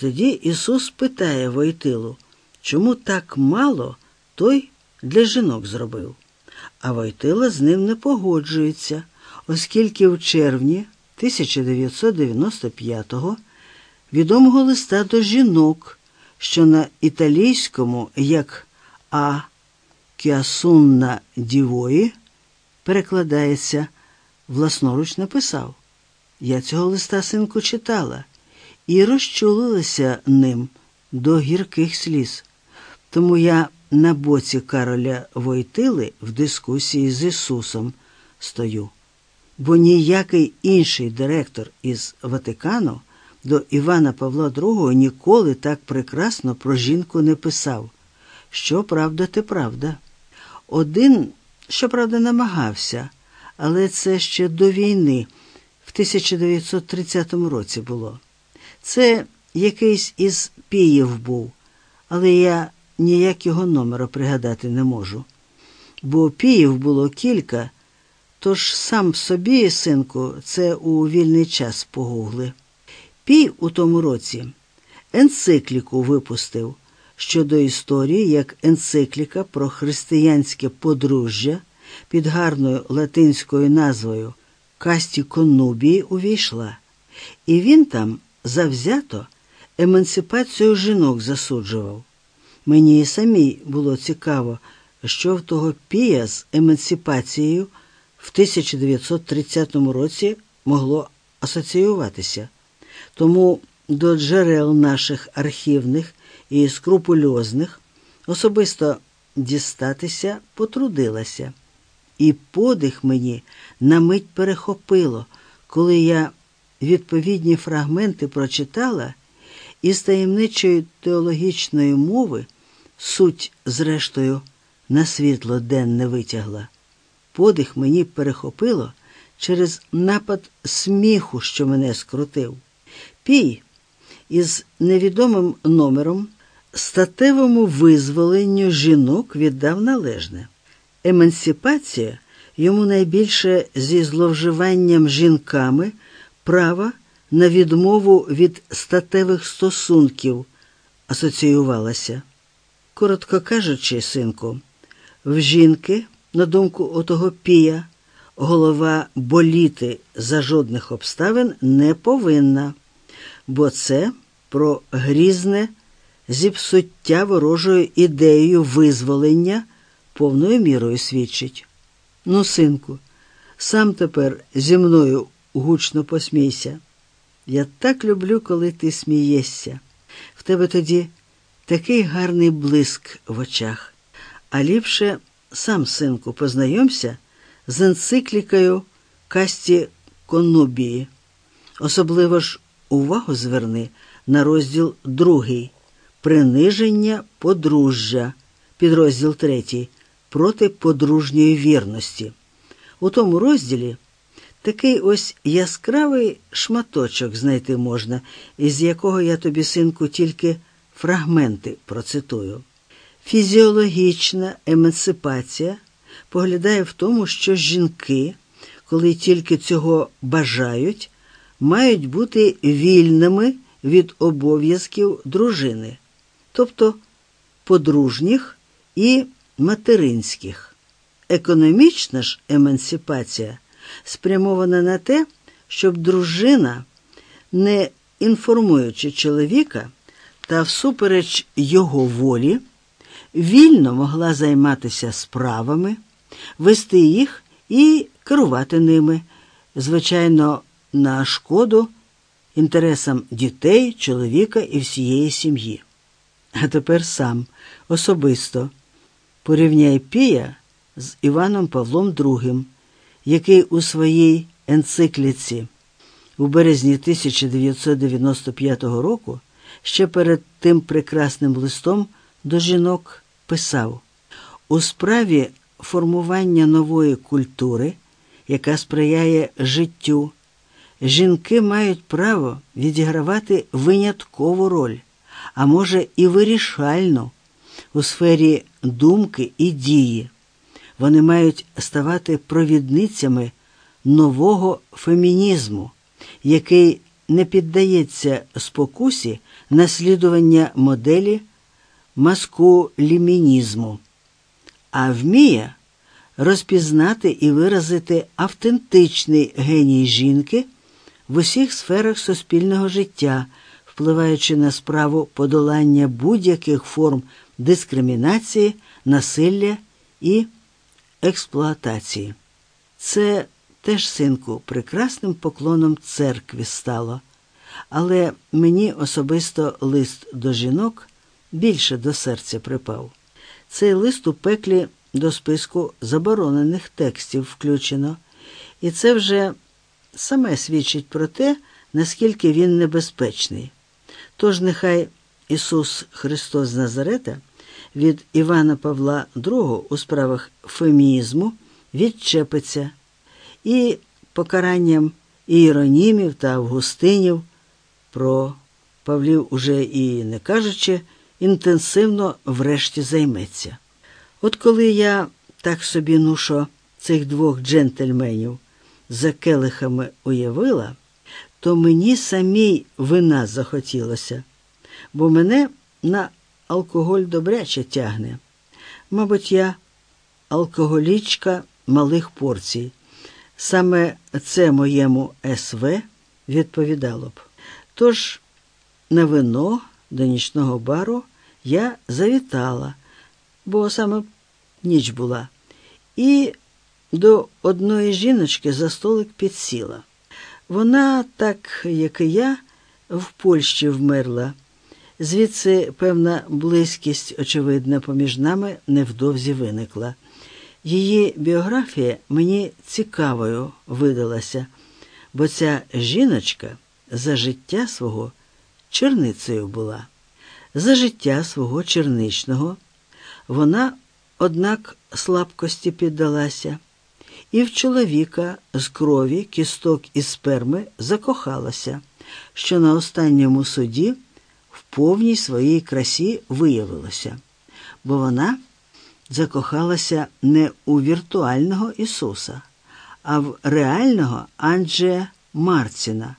Тоді Ісус питає Войтилу, чому так мало той для жінок зробив. А Войтила з ним не погоджується, оскільки в червні 1995-го відомого листа до жінок, що на італійському як А Кіасунна Дівої перекладається, власноруч написав. Я цього листа синку читала і розчулилася ним до гірких сліз. Тому я на боці Кароля Войтили в дискусії з Ісусом стою, бо ніякий інший директор із Ватикану до Івана Павла II ніколи так прекрасно про жінку не писав. Що правда, те правда. Один, щоправда, намагався, але це ще до війни, в 1930 році було. Це якийсь із Піїв був, але я ніяк його номера пригадати не можу. Бо Піїв було кілька, тож сам собі, синку, це у вільний час погугли. Пій у тому році енцикліку випустив щодо історії як енцикліка про християнське подружжя під гарною латинською назвою Касті Конубії увійшла, і він там завзято емансипацію жінок засуджував. Мені і самій було цікаво, що в того пія з емансипацією в 1930 році могло асоціюватися. Тому до джерел наших архівних і скрупульозних особисто дістатися потрудилася, і подих мені на мить перехопило, коли я відповідні фрагменти прочитала і з таємничої теологічної мови суть, зрештою, на світло денне витягла. Подих мені перехопило через напад сміху, що мене скрутив. Пій із невідомим номером статевому визволенню жінок віддав належне. Емансипація йому найбільше зі зловживанням жінками права на відмову від статевих стосунків асоціювалася. Коротко кажучи, синку, в жінки, на думку отого пія, голова боліти за жодних обставин не повинна, бо це про грізне зіпсуття ворожою ідеєю визволення повною мірою свідчить. Ну, синку, сам тепер зі мною гучно посмійся. Я так люблю, коли ти смієшся. В тебе тоді такий гарний блиск в очах. А ліпше сам, синку, познайомся з енциклікою Касті Конубії. Особливо ж увагу зверни на розділ другий приниження подружжя, підрозділ третій проти подружньої вірності. У тому розділі такий ось яскравий шматочок знайти можна, із якого я тобі, синку, тільки фрагменти процитую. Фізіологічна емансипація поглядає в тому, що жінки, коли тільки цього бажають, мають бути вільними від обов'язків дружини, тобто подружніх і материнських. Економічна ж емансипація спрямована на те, щоб дружина, не інформуючи чоловіка та всупереч його волі, вільно могла займатися справами, вести їх і керувати ними, звичайно, на шкоду інтересам дітей, чоловіка і всієї сім'ї. А тепер сам особисто порівняй Пія з Іваном Павлом II, який у своїй енцикліці у березні 1995 року ще перед тим прекрасним листом до жінок писав у справі формування нової культури, яка сприяє життю, жінки мають право відігравати виняткову роль, а може і вирішальну у сфері думки і дії. Вони мають ставати провідницями нового фемінізму, який не піддається спокусі наслідування моделі маскулімінізму, а вміє розпізнати і виразити автентичний геній жінки в усіх сферах суспільного життя, впливаючи на справу подолання будь-яких форм дискримінації, насилля і експлуатації. Це теж, синку, прекрасним поклоном церкві стало, але мені особисто лист до жінок більше до серця припав. Цей лист у пеклі до списку заборонених текстів включено, і це вже саме свідчить про те, наскільки він небезпечний. Тож нехай Ісус Христос Назарета від Івана Павла II у справах фемінізму відчепиться і покаранням іеронімів та августинів про Павлів уже і не кажучи, інтенсивно врешті займеться. От коли я так собі нушо цих двох джентльменів за келихами уявила, то мені самій вина захотілося, бо мене на алкоголь добряче тягне. Мабуть, я алкоголічка малих порцій. Саме це моєму СВ відповідало б. Тож на вино до нічного бару я завітала, бо саме ніч була, і до одної жіночки за столик підсіла. Вона, так як і я, в Польщі вмерла. Звідси певна близькість, очевидна, поміж нами невдовзі виникла. Її біографія мені цікавою видалася, бо ця жіночка за життя свого черницею була. За життя свого черничного вона, однак, слабкості піддалася, і в чоловіка з крові, кісток і сперми закохалася, що на останньому суді повній своїй красі виявилося, бо вона закохалася не у віртуального Ісуса, а в реального Анджея Марціна,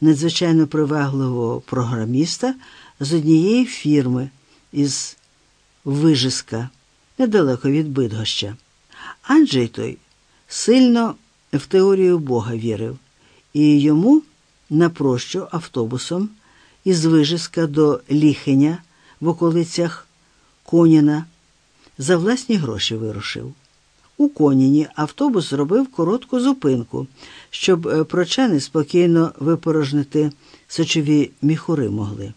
надзвичайно привагливого програміста з однієї фірми із Вижиска, недалеко від Бидгоща. Анджей той сильно в теорію Бога вірив, і йому напрощо автобусом із Вижиска до Ліхеня в околицях Коніна за власні гроші вирушив. У Коніні автобус зробив коротку зупинку, щоб прочани спокійно випорожнити сочові міхури могли.